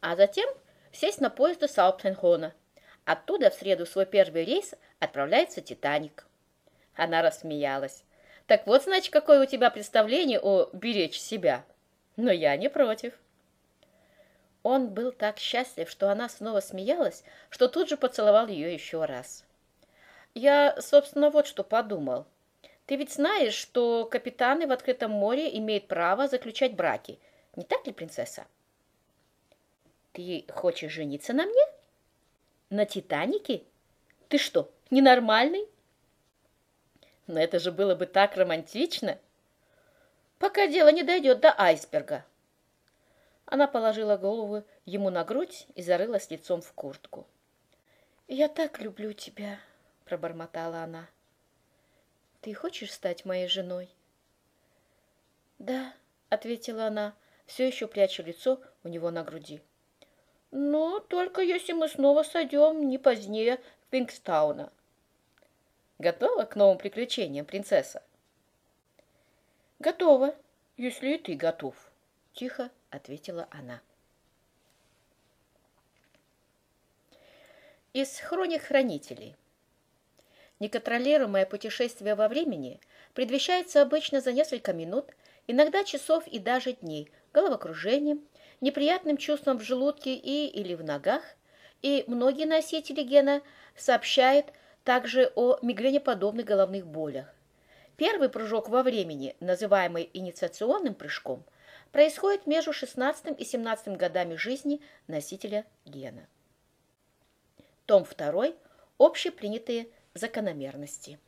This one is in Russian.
а затем сесть на поезд до Саутхенхона. Оттуда в среду свой первый рейс отправляется «Титаник». Она рассмеялась. «Так вот, значит, какое у тебя представление о беречь себя. Но я не против». Он был так счастлив, что она снова смеялась, что тут же поцеловал ее еще раз. «Я, собственно, вот что подумал. Ты ведь знаешь, что капитаны в открытом море имеют право заключать браки. Не так ли, принцесса?» «Ты хочешь жениться на мне? На Титанике? Ты что, ненормальный?» «Но это же было бы так романтично!» «Пока дело не дойдет до айсберга». Она положила голову ему на грудь и зарылась лицом в куртку. «Я так люблю тебя», — пробормотала она. «Ты хочешь стать моей женой?» «Да», — ответила она, все еще пряча лицо у него на груди. «Но только если мы снова сойдем не позднее Пинкстауна». «Готова к новым приключениям, принцесса?» «Готова, если и ты готов», — тихо — ответила она. Из хроник хранителей. Неконтролируемое путешествие во времени предвещается обычно за несколько минут, иногда часов и даже дней, головокружением, неприятным чувством в желудке и или в ногах, и многие носители гена сообщают также о мигренеподобных головных болях. Первый прыжок во времени, называемый инициационным прыжком – происходит между 16 и 17 годами жизни носителя гена. Том 2. Общепринятые закономерности.